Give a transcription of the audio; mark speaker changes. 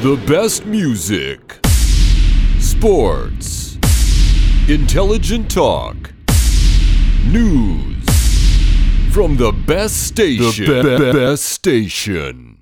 Speaker 1: The best music, sports, intelligent talk, news from the best station. The be- be- best station.